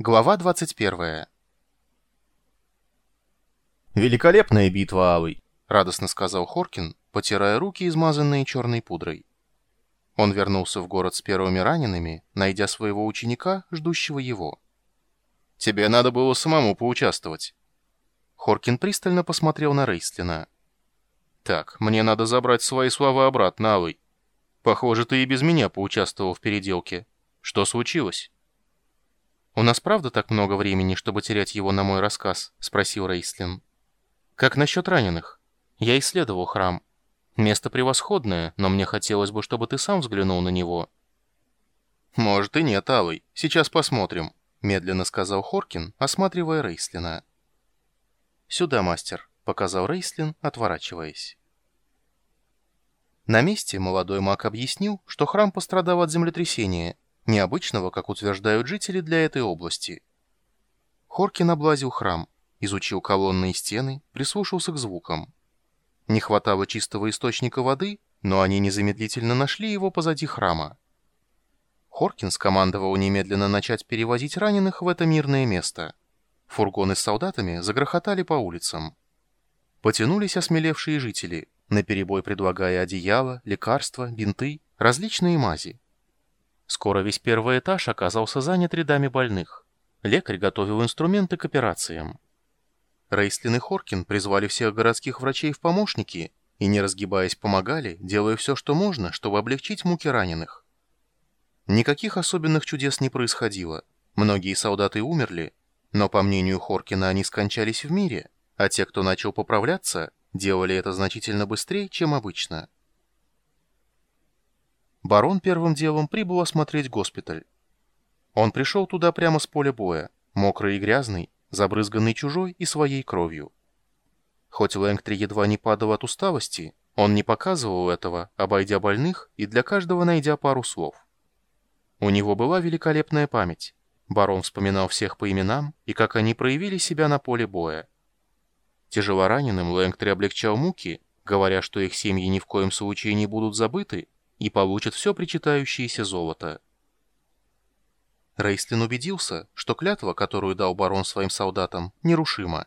Глава 21. «Великолепная битва, Алый!» — радостно сказал Хоркин, потирая руки, измазанные черной пудрой. Он вернулся в город с первыми ранеными, найдя своего ученика, ждущего его. «Тебе надо было самому поучаствовать». Хоркин пристально посмотрел на Рейстлина. «Так, мне надо забрать свои слова обратно, Алый. Похоже, ты и без меня поучаствовал в переделке. Что случилось?» «У нас правда так много времени, чтобы терять его на мой рассказ?» — спросил Рейслин. «Как насчет раненых? Я исследовал храм. Место превосходное, но мне хотелось бы, чтобы ты сам взглянул на него». «Может и нет, Алый. Сейчас посмотрим», — медленно сказал Хоркин, осматривая Рейслина. «Сюда, мастер», — показал Рейслин, отворачиваясь. На месте молодой маг объяснил, что храм пострадал от землетрясения — необычного, как утверждают жители для этой области. Хоркин облазил храм, изучил колонны и стены, прислушался к звукам. Не хватало чистого источника воды, но они незамедлительно нашли его позади храма. Хоркин скомандовал немедленно начать перевозить раненых в это мирное место. Фургоны с солдатами загрохотали по улицам. Потянулись осмелевшие жители, наперебой предлагая одеяло, лекарства, бинты, различные мази. Скоро весь первый этаж оказался занят рядами больных. Лекарь готовил инструменты к операциям. Рейслин и Хоркин призвали всех городских врачей в помощники и, не разгибаясь, помогали, делая все, что можно, чтобы облегчить муки раненых. Никаких особенных чудес не происходило. Многие солдаты умерли, но, по мнению Хоркина, они скончались в мире, а те, кто начал поправляться, делали это значительно быстрее, чем обычно. Барон первым делом прибыл осмотреть госпиталь. Он пришел туда прямо с поля боя, мокрый и грязный, забрызганный чужой и своей кровью. Хоть Лэнгтри едва не падал от усталости, он не показывал этого, обойдя больных и для каждого найдя пару слов. У него была великолепная память. Барон вспоминал всех по именам и как они проявили себя на поле боя. Тяжелораненым Лэнгтри облегчал муки, говоря, что их семьи ни в коем случае не будут забыты, и получат все причитающееся золото. Рейстлин убедился, что клятва, которую дал барон своим солдатам, нерушима.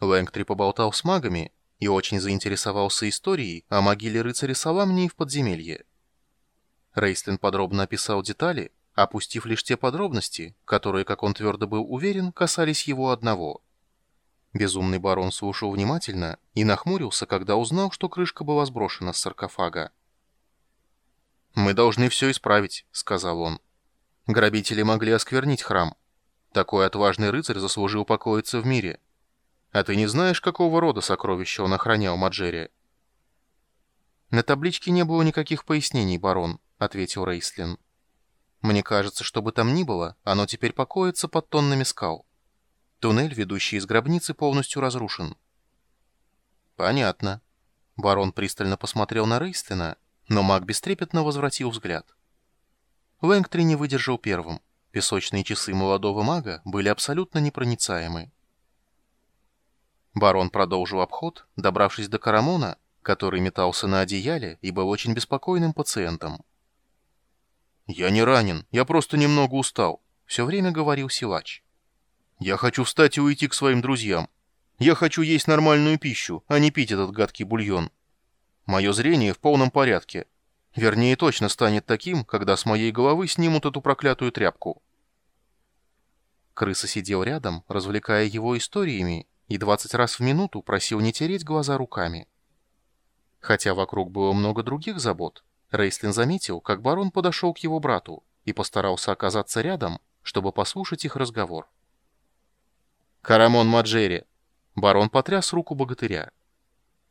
Лэнгтри поболтал с магами и очень заинтересовался историей о могиле рыцаря Саламнии в подземелье. Рейстлин подробно описал детали, опустив лишь те подробности, которые, как он твердо был уверен, касались его одного. Безумный барон слушал внимательно и нахмурился, когда узнал, что крышка была сброшена с саркофага. «Мы должны все исправить», — сказал он. «Грабители могли осквернить храм. Такой отважный рыцарь заслужил покоиться в мире. А ты не знаешь, какого рода сокровища он охранял Маджере?» «На табличке не было никаких пояснений, барон», — ответил Рейслин. «Мне кажется, что бы там ни было, оно теперь покоится под тоннами скал. Туннель, ведущий из гробницы, полностью разрушен». «Понятно». Барон пристально посмотрел на Рейслина, — но маг бестрепетно возвратил взгляд. Лэнгтри не выдержал первым. Песочные часы молодого мага были абсолютно непроницаемы. Барон продолжил обход, добравшись до Карамона, который метался на одеяле и был очень беспокойным пациентом. «Я не ранен, я просто немного устал», — все время говорил силач. «Я хочу встать и уйти к своим друзьям. Я хочу есть нормальную пищу, а не пить этот гадкий бульон». Мое зрение в полном порядке. Вернее, точно станет таким, когда с моей головы снимут эту проклятую тряпку. Крыса сидел рядом, развлекая его историями, и 20 раз в минуту просил не тереть глаза руками. Хотя вокруг было много других забот, Рейслин заметил, как барон подошел к его брату и постарался оказаться рядом, чтобы послушать их разговор. «Карамон Маджери!» Барон потряс руку богатыря.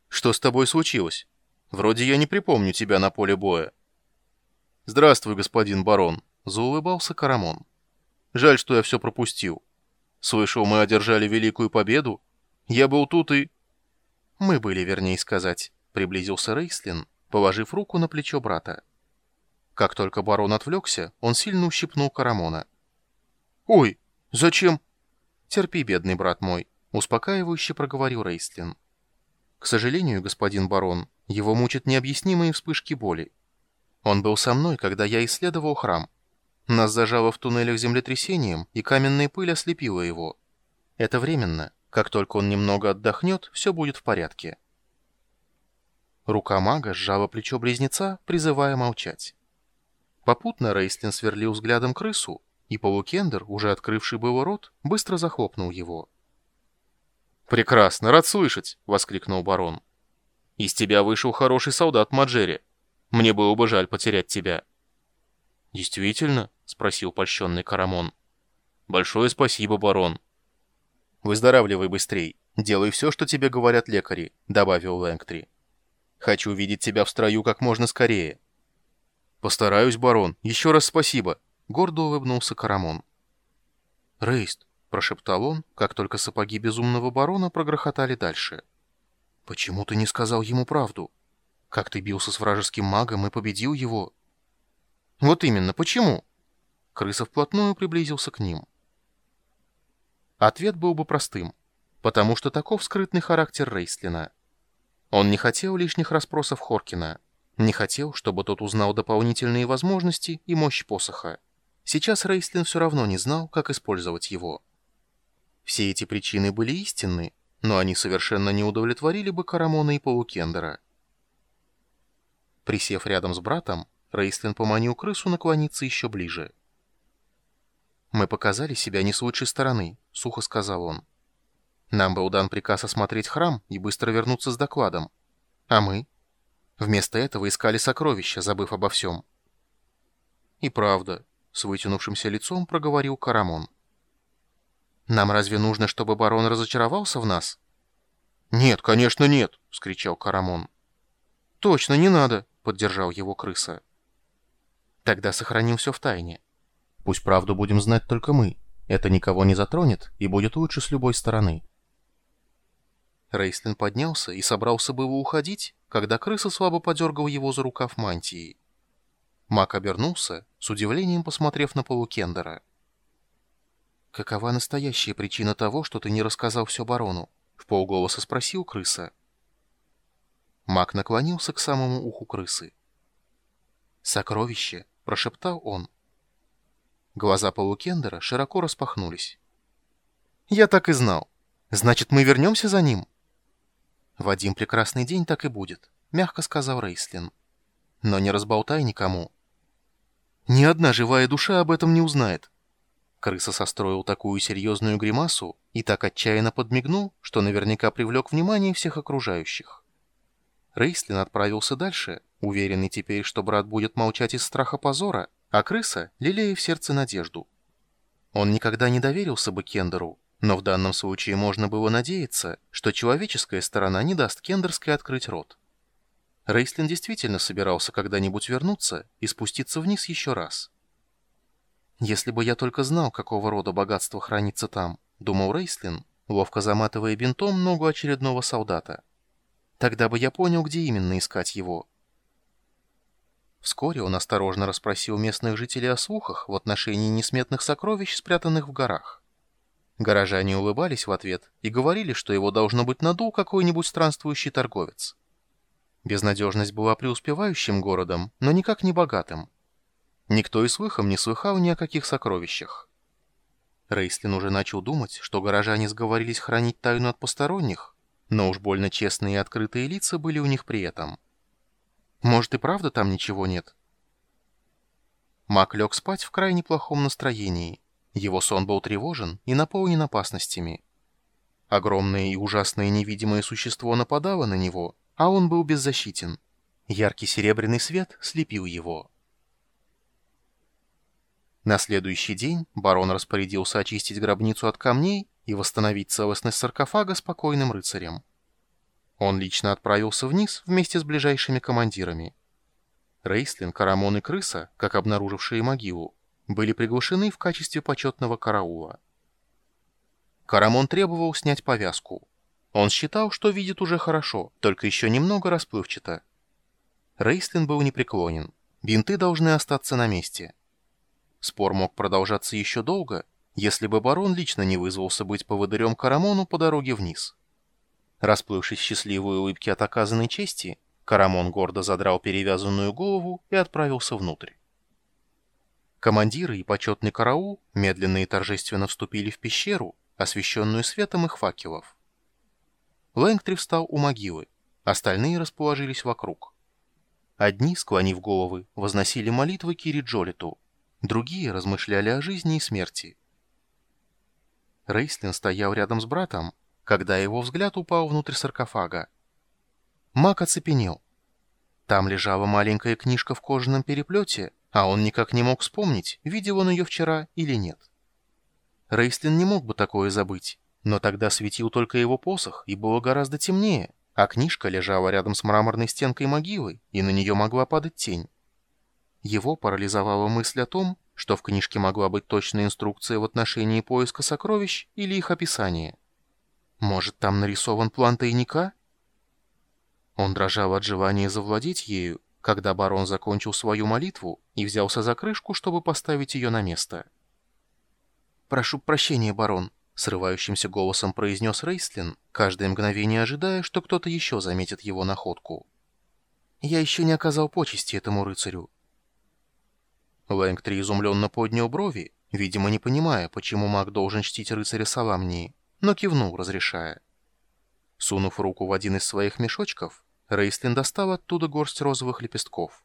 «Что с тобой случилось?» Вроде я не припомню тебя на поле боя». «Здравствуй, господин барон», — заулыбался Карамон. «Жаль, что я все пропустил. Слышал, мы одержали великую победу. Я был тут и...» «Мы были, вернее сказать», — приблизился Рейслин, положив руку на плечо брата. Как только барон отвлекся, он сильно ущипнул Карамона. «Ой, зачем?» «Терпи, бедный брат мой», — успокаивающе проговорил Рейслин. «К сожалению, господин барон, его мучат необъяснимые вспышки боли. Он был со мной, когда я исследовал храм. Нас зажало в туннелях землетрясением, и каменная пыль ослепила его. Это временно. Как только он немного отдохнет, все будет в порядке. Рука мага сжала плечо близнеца, призывая молчать. Попутно Рейстлин сверлил взглядом крысу, и полукендер, уже открывший было рот, быстро захлопнул его. «Прекрасно, рад слышать!» — воскликнул барон. «Из тебя вышел хороший солдат, Маджери. Мне было бы жаль потерять тебя». «Действительно?» — спросил польщенный Карамон. «Большое спасибо, барон». «Выздоравливай быстрей. Делай все, что тебе говорят лекари», — добавил Лэнгтри. «Хочу видеть тебя в строю как можно скорее». «Постараюсь, барон. Еще раз спасибо», — гордо улыбнулся Карамон. «Рейст», — прошептал он, как только сапоги безумного барона прогрохотали дальше. «Почему ты не сказал ему правду? Как ты бился с вражеским магом и победил его?» «Вот именно, почему?» Крыса вплотную приблизился к ним. Ответ был бы простым, потому что таков скрытный характер Рейслина. Он не хотел лишних расспросов Хоркина, не хотел, чтобы тот узнал дополнительные возможности и мощь посоха. Сейчас Рейслин все равно не знал, как использовать его. Все эти причины были истинны, но они совершенно не удовлетворили бы Карамона и Полукендера. Присев рядом с братом, Рейслин поманил крысу наклониться еще ближе. «Мы показали себя не с лучшей стороны», — сухо сказал он. «Нам был дан приказ осмотреть храм и быстро вернуться с докладом. А мы? Вместо этого искали сокровища, забыв обо всем». «И правда», — с вытянувшимся лицом проговорил Карамон. «Нам разве нужно, чтобы барон разочаровался в нас?» «Нет, конечно, нет!» — вскричал Карамон. «Точно, не надо!» — поддержал его крыса. «Тогда сохраним все в тайне. Пусть правду будем знать только мы. Это никого не затронет и будет лучше с любой стороны. Рейслин поднялся и собрался было уходить, когда крыса слабо подергал его за рукав мантии. Мак обернулся, с удивлением посмотрев на полукендера. «Какова настоящая причина того, что ты не рассказал все барону?» — в полголоса спросил крыса. Мак наклонился к самому уху крысы. «Сокровище!» — прошептал он. Глаза Полукендера широко распахнулись. «Я так и знал. Значит, мы вернемся за ним?» «В один прекрасный день так и будет», — мягко сказал Рейслин. «Но не разболтай никому». «Ни одна живая душа об этом не узнает». Крыса состроил такую серьезную гримасу и так отчаянно подмигнул, что наверняка привлек внимание всех окружающих. Рейслин отправился дальше, уверенный теперь, что брат будет молчать из страха позора, а крыса лелея в сердце надежду. Он никогда не доверился бы Кендеру, но в данном случае можно было надеяться, что человеческая сторона не даст Кендерской открыть рот. Рейслин действительно собирался когда-нибудь вернуться и спуститься вниз еще раз. «Если бы я только знал, какого рода богатство хранится там», — думал Рейслин, ловко заматывая бинтом ногу очередного солдата. «Тогда бы я понял, где именно искать его». Вскоре он осторожно расспросил местных жителей о слухах в отношении несметных сокровищ, спрятанных в горах. Горожане улыбались в ответ и говорили, что его должно быть надул какой-нибудь странствующий торговец. Безнадежность была преуспевающим городом, но никак не богатым. Никто и слыхом не слыхал ни о каких сокровищах. Рейслин уже начал думать, что горожане сговорились хранить тайну от посторонних, но уж больно честные и открытые лица были у них при этом. Может и правда там ничего нет? Мак лег спать в крайне плохом настроении. Его сон был тревожен и наполнен опасностями. Огромное и ужасное невидимое существо нападало на него, а он был беззащитен. Яркий серебряный свет слепил его. На следующий день барон распорядился очистить гробницу от камней и восстановить целостность саркофага спокойным рыцарем. Он лично отправился вниз вместе с ближайшими командирами. Рейслин, Карамон и Крыса, как обнаружившие могилу, были приглашены в качестве почетного караула. Карамон требовал снять повязку. Он считал, что видит уже хорошо, только еще немного расплывчато. Рейслин был непреклонен. Бинты должны остаться на месте. Спор мог продолжаться еще долго, если бы барон лично не вызвался быть поводырем Карамону по дороге вниз. Расплывшись в счастливой улыбке от оказанной чести, Карамон гордо задрал перевязанную голову и отправился внутрь. Командиры и почетный караул медленно и торжественно вступили в пещеру, освещенную светом их факелов. Лэнгтри встал у могилы, остальные расположились вокруг. Одни, склонив головы, возносили молитвы Кири Джолиту, другие размышляли о жизни и смерти. Рейслин стоял рядом с братом, когда его взгляд упал внутрь саркофага. Мак оцепенел. Там лежала маленькая книжка в кожаном переплете, а он никак не мог вспомнить, видел он ее вчера или нет. Рейслин не мог бы такое забыть, но тогда светил только его посох, и было гораздо темнее, а книжка лежала рядом с мраморной стенкой могилы, и на нее могла падать тень. Его парализовала мысль о том, что в книжке могла быть точная инструкция в отношении поиска сокровищ или их описание. Может, там нарисован план тайника? Он дрожал от желания завладеть ею, когда барон закончил свою молитву и взялся за крышку, чтобы поставить ее на место. «Прошу прощения, барон», срывающимся голосом произнес Рейслин, каждое мгновение ожидая, что кто-то еще заметит его находку. «Я еще не оказал почести этому рыцарю». Лэнгтри изумленно поднял брови, видимо, не понимая, почему маг должен чтить рыцаря Саламнии, но кивнул, разрешая. Сунув руку в один из своих мешочков, Рейслин достал оттуда горсть розовых лепестков.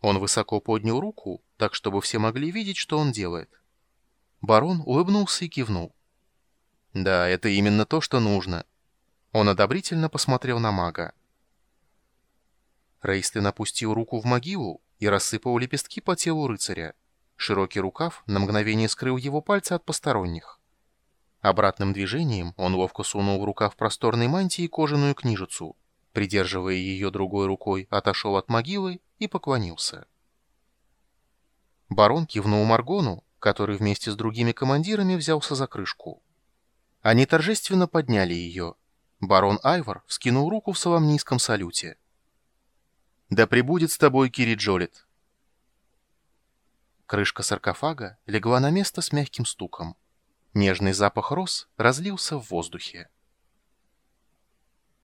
Он высоко поднял руку, так чтобы все могли видеть, что он делает. Барон улыбнулся и кивнул. Да, это именно то, что нужно. Он одобрительно посмотрел на мага. Рейстлин опустил руку в могилу и рассыпал лепестки по телу рыцаря. Широкий рукав на мгновение скрыл его пальцы от посторонних. Обратным движением он ловко сунул в рукав просторной мантии кожаную книжицу, придерживая ее другой рукой, отошел от могилы и поклонился. Барон кивнул Маргону, который вместе с другими командирами взялся за крышку. Они торжественно подняли ее. Барон Айвор вскинул руку в соломнийском салюте. «Да пребудет с тобой Кири Джолит!» Крышка саркофага легла на место с мягким стуком. Нежный запах роз разлился в воздухе.